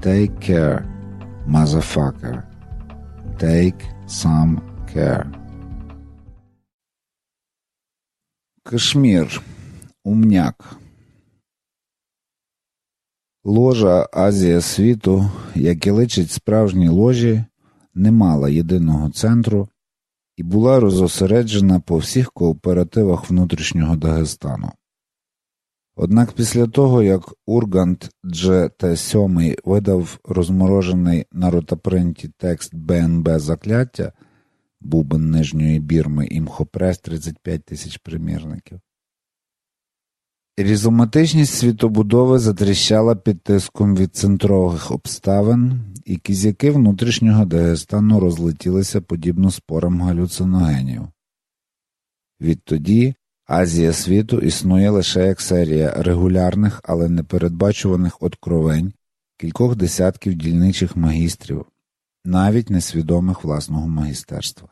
Take care, motherfucker. Take some care. Кашмір. Умняк. Ложа Азія світу, як і личить справжній ложі, не мала єдиного центру і була розосереджена по всіх кооперативах внутрішнього Дагестану. Однак після того, як Ургант ДЖТ-7 видав розморожений на ротапринті текст БНБ закляття Бубен Нижньої Бірми імхопрес 35 тисяч примірників, різоматичність світобудови затріщала під тиском від центрових обставин, і кізяки внутрішнього Дагестану розлетілися подібно спорам галюциногенів. Відтоді Азія світу існує лише як серія регулярних, але непередбачуваних откровень кількох десятків дільничих магістрів, навіть несвідомих власного магістерства.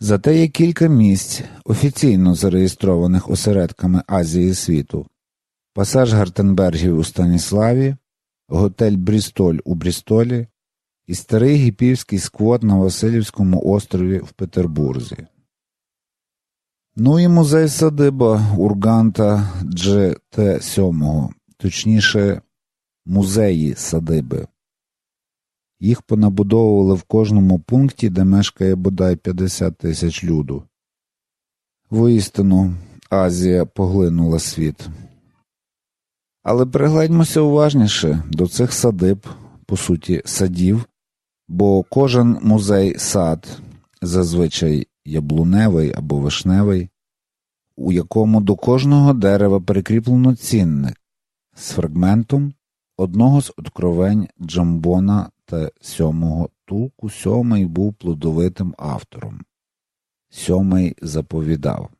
Зате є кілька місць, офіційно зареєстрованих осередками Азії світу, пасаж Гартенбергів у Станіславі, готель Брістоль у Брістолі і старий гіпівський сквот на Васильівському острові в Петербурзі. Ну і музей садиба Урганта Дж.Т. 7, точніше, музеї садиби. Їх понабудовували в кожному пункті, де мешкає бодай 50 тисяч люду. Воістину, Азія поглинула світ. Але пригледьмося уважніше до цих садиб, по суті, садів, бо кожен музей сад, зазвичай яблуневий або вишневий, у якому до кожного дерева прикріплено цінник з фрагментом одного з откровень Джамбона та сьомого тулку сьомий був плодовитим автором. Сьомий заповідав.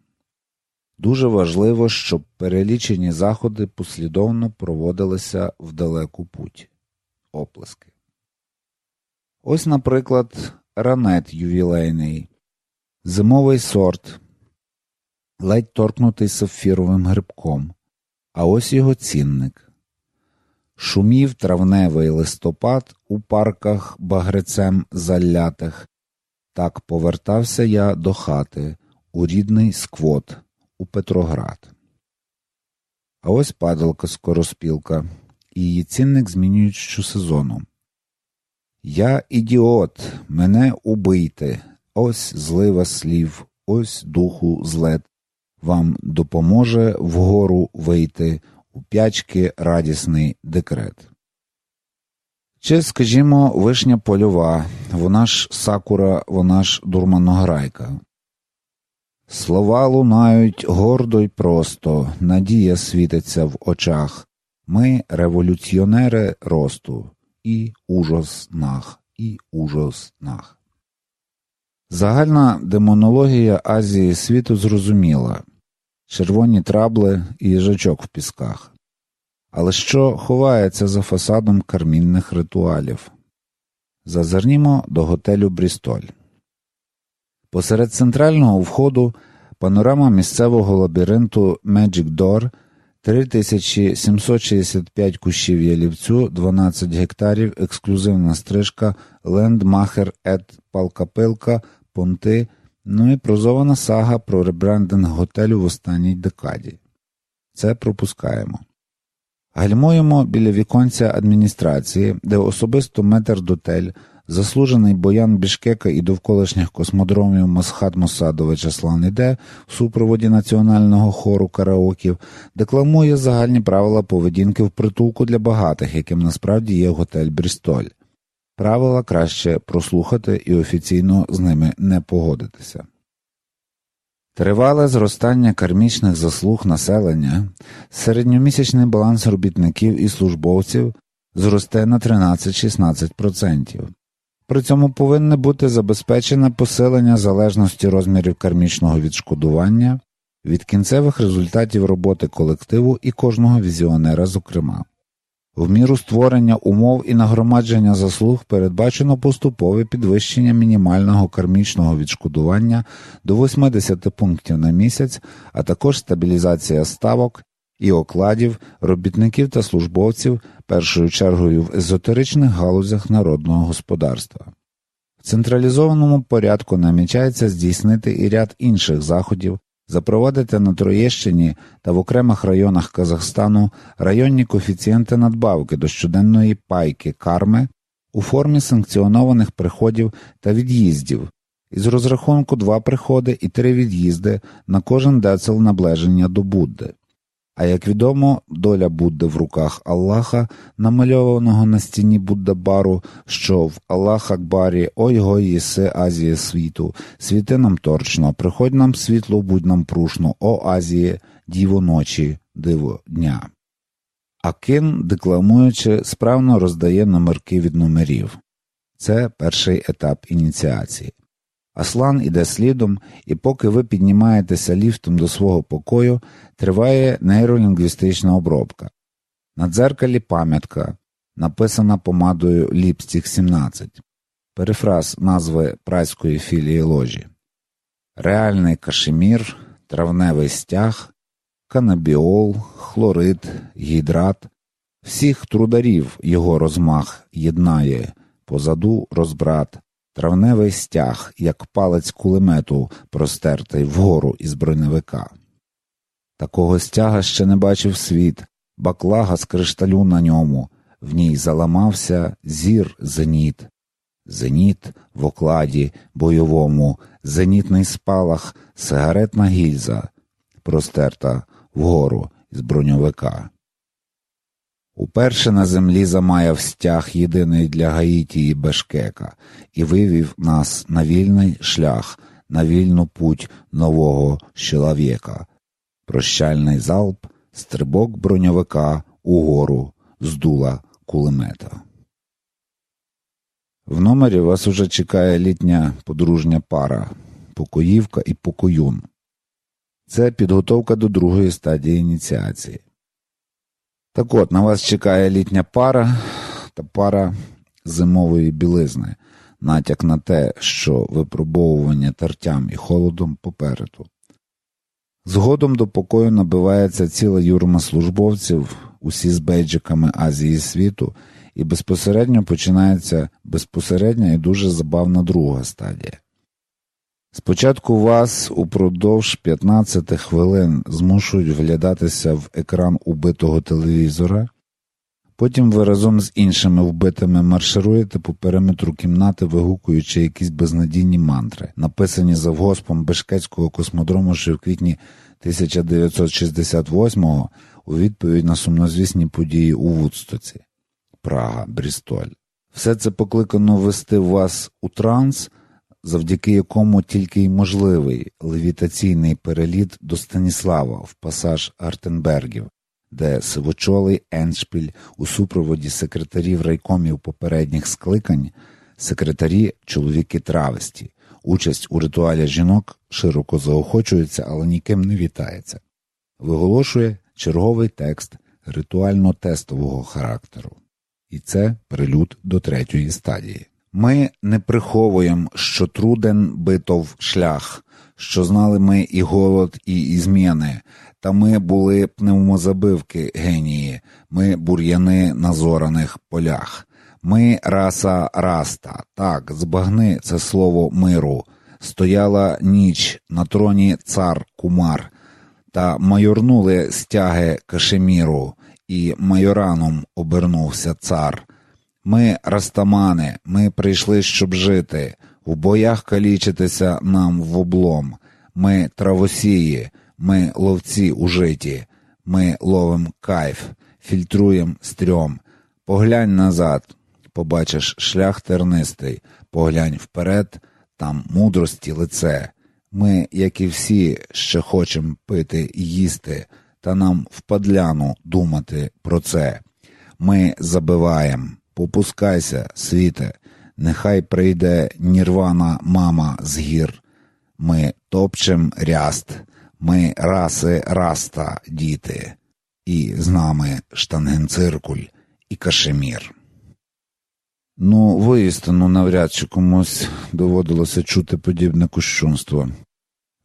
Дуже важливо, щоб перелічені заходи послідовно проводилися в далеку путь. Оплески. Ось, наприклад, ранет ювілейний, зимовий сорт, ледь торкнутий сапфіровим грибком, а ось його цінник. Шумів травневий листопад у парках багрецем залятих. Так повертався я до хати у рідний сквот у Петроград. А ось падалка скороспілка, і її цінник змінюють щосезону. Я ідіот, мене убийте, ось злива слів, ось духу злет, вам допоможе вгору вийти у п'ячки радісний декрет. Чи, скажімо, вишня польова, вона ж сакура, вона ж дурманограйка. Слова лунають гордо й просто, надія світиться в очах. Ми революціонери росту, і ужас нах, і ужас нах. Загальна демонологія Азії світу зрозуміла червоні трабли і їжачок в пісках. Але що ховається за фасадом кармінних ритуалів? Зазирнімо до готелю Брістоль. Посеред центрального входу панорама місцевого лабіринту Magic Door 3765 кущів ялівцю, 12 гектарів, ексклюзивна стрижка, лендмахер ет палкапилка, понти Ну і прозована сага про ребрендинг готелю в останній декаді. Це пропускаємо. Гальмуємо біля віконця адміністрації, де особисто метр дотель, заслужений боян Бішкека і довколишніх космодромів Масхат Мосадовича Сланиде в супроводі національного хору караоків, декламує загальні правила поведінки в притулку для багатих, яким насправді є готель Брістоль. Правила краще прослухати і офіційно з ними не погодитися. Тривале зростання кармічних заслуг населення, середньомісячний баланс робітників і службовців зросте на 13-16%. При цьому повинне бути забезпечене посилення залежності розмірів кармічного відшкодування від кінцевих результатів роботи колективу і кожного візіонера, зокрема. В міру створення умов і нагромадження заслуг передбачено поступове підвищення мінімального кармічного відшкодування до 80 пунктів на місяць, а також стабілізація ставок і окладів, робітників та службовців, першою чергою в езотеричних галузях народного господарства. В централізованому порядку намічається здійснити і ряд інших заходів, запровадити на Троєщині та в окремих районах Казахстану районні коефіцієнти надбавки до щоденної пайки карми у формі санкціонованих приходів та від'їздів, із розрахунку два приходи і три від'їзди на кожен децел наближення до Будди. А як відомо, доля Будди в руках Аллаха, намальованого на стіні Будда-бару, що в Аллах Акбарі ой гой єси Азія світу, світи нам торчно, приходь нам світло, будь нам прушно, о Азіє, діво ночі, диво дня. Акин, декламуючи, справно роздає номерки від номерів. Це перший етап ініціації. Аслан іде слідом, і поки ви піднімаєтеся ліфтом до свого покою, триває нейролінгвістична обробка. На дзеркалі пам'ятка, написана помадою Lipstick 17, перефраз назви працької філії ложі, реальний кашемір, травневий стяг, канабіол, хлорид, гідрат, всіх трударів його розмах єднає, позаду розбрат. Травневий стяг, як палець кулемету, простертий вгору із броневика. Такого стяга ще не бачив світ, баклага з кришталю на ньому, в ній заламався зір зеніт. Зеніт в окладі бойовому, зенітний спалах, сигаретна гільза, простерта вгору із броньовика. Уперше на землі замаяв стяг єдиний для Гаїті і Бешкека і вивів нас на вільний шлях, на вільну путь нового чоловіка. Прощальний залп, стрибок броньовика угору здула кулемета. В номері вас уже чекає літня подружня пара покоївка і покоюн. Це підготовка до другої стадії ініціації. Так от, на вас чекає літня пара та пара зимової білизни, натяк на те, що випробовування тертям і холодом попереду. Згодом до покою набивається ціла юрма службовців, усі з бейджиками Азії світу, і безпосередньо починається безпосередня і дуже забавна друга стадія. Спочатку вас упродовж 15 хвилин змушують вглядатися в екран убитого телевізора, потім ви разом з іншими вбитими маршируєте по периметру кімнати, вигукуючи якісь безнадійні мантри, написані завгоспом Бешкетського космодрому ще в квітні 1968-го у відповідь на сумнозвісні події у Вудстоці, Прага, Брістоль. Все це покликано ввести вас у транс завдяки якому тільки й можливий левітаційний переліт до Станіслава в пасаж Артенбергів, де сивочолий Еншпіль у супроводі секретарів райкомів попередніх скликань, секретарі чоловіки травесті, участь у ритуалі жінок широко заохочується, але ніким не вітається, виголошує черговий текст ритуально-тестового характеру. І це прилюд до третьої стадії. Ми не приховуємо, що труден битов шлях, що знали ми і голод, і зміни, та ми були пневмозабивки генії, ми бур'яни на зораних полях. Ми раса раста, так, збагни це слово миру. Стояла ніч на троні цар кумар, та майорнули стяги кашеміру, і майораном обернувся цар. Ми растамани, ми прийшли, щоб жити, в боях калічитися нам в облом. Ми травосії, ми ловці у житі, ми ловим кайф, фільтруєм стрьом. Поглянь назад, побачиш шлях тернистий, поглянь вперед, там мудрості лице. Ми, як і всі, ще хочемо пити і їсти, та нам впадляну думати про це. Ми забиваємо. Попускайся, світе, нехай прийде нірвана мама з гір. Ми топчем ряст, ми раси раста, діти, і з нами штангенциркуль і кашемір. Ну, воістину, навряд чи комусь доводилося чути подібне кощунство,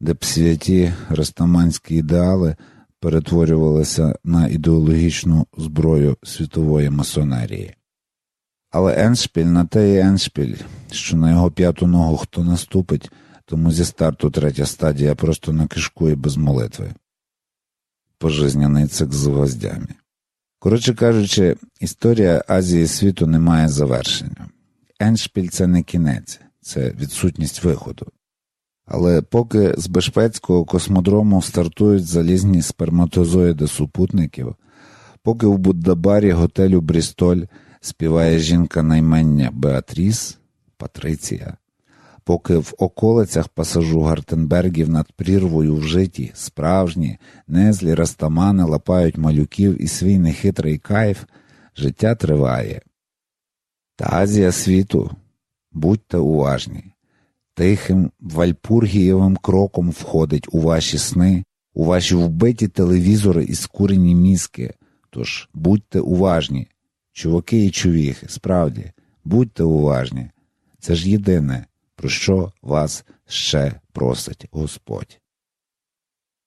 де б святі ростаманські ідеали перетворювалися на ідеологічну зброю світової масонерії. Але Еншпіль на те і Еншпіль, що на його п'яту ногу хто наступить, тому зі старту третя стадія просто накишкує без молитви. Пожизняний цик з гвоздями. Коротше кажучи, історія Азії світу не має завершення. Еншпіль це не кінець, це відсутність виходу. Але поки з Бешпецького космодрому стартують залізні сперматозоїди супутників, поки у Буддабарі готелю Брістоль співає жінка наймення Беатріс Патриція, поки в околицях пасажу Гартенбергів над прірвою в житті справжні, незлі растамани лапають малюків і свій нехитрий кайф, життя триває. Та Азія світу, будьте уважні, тихим вальпургієвим кроком входить у ваші сни, у ваші вбиті телевізори і скурені мізки. Тож будьте уважні, чуваки і чувіхи, справді, будьте уважні. Це ж єдине, про що вас ще просить Господь.